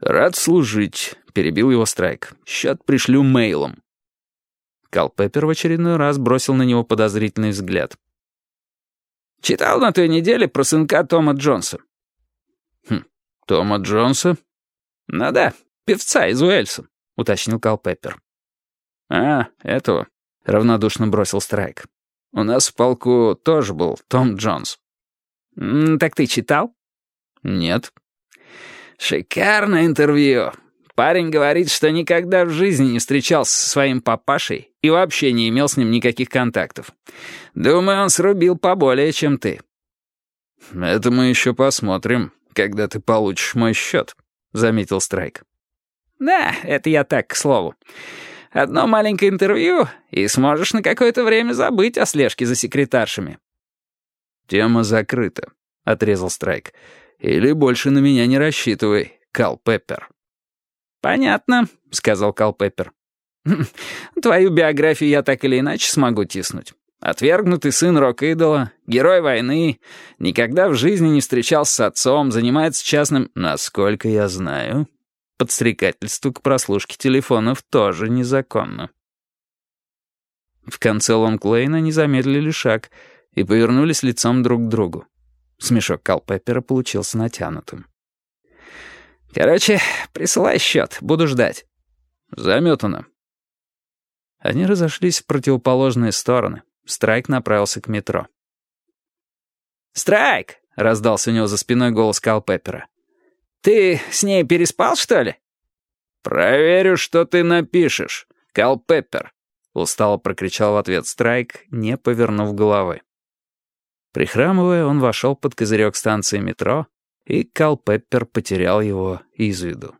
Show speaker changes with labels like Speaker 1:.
Speaker 1: «Рад служить», — перебил его Страйк. «Счет пришлю мейлом». Калпеппер в очередной раз бросил на него подозрительный взгляд.
Speaker 2: «Читал на той неделе про сынка Тома Джонса».
Speaker 1: «Хм, Тома Джонса?»
Speaker 2: «Ну да, певца из Уэльса», — уточнил Калпеппер.
Speaker 1: «А, этого», — равнодушно бросил Страйк. «У нас в полку тоже был Том Джонс».
Speaker 2: «Так ты читал?»
Speaker 1: «Нет».
Speaker 2: «Шикарное интервью. Парень говорит, что никогда в жизни не встречался со своим папашей и вообще не имел с ним никаких контактов. Думаю, он срубил поболее, чем ты».
Speaker 1: «Это мы еще посмотрим, когда ты получишь мой счет», — заметил Страйк.
Speaker 2: «Да, это я так, к слову. Одно маленькое интервью, и сможешь на какое-то время забыть о слежке за секретаршами».
Speaker 1: «Тема закрыта», — отрезал Страйк. «Или больше на меня не рассчитывай, Кал Пеппер».
Speaker 2: «Понятно», — сказал Кал Пеппер. «Хм, «Твою биографию я так или иначе смогу тиснуть. Отвергнутый сын рок-идола, герой войны, никогда в жизни не встречался с отцом, занимается частным...
Speaker 1: Насколько я знаю, подстрекательство к прослушке телефонов тоже незаконно». В конце Лонг-Лейна они замедлили шаг и повернулись лицом друг к другу. Смешок Калпеппера получился натянутым.
Speaker 2: «Короче, присылай счет, буду ждать».
Speaker 1: «Заметано». Они разошлись в противоположные стороны. Страйк направился к метро.
Speaker 2: «Страйк!» — раздался у него за спиной голос Калпеппера. «Ты с ней переспал, что ли?»
Speaker 1: «Проверю, что ты напишешь, Калпеппер», — устало прокричал в ответ Страйк, не повернув головы. Прихрамывая, он вошел под козырек станции метро, и Калпеппер потерял его из виду.